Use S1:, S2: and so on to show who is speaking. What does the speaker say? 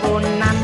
S1: bunan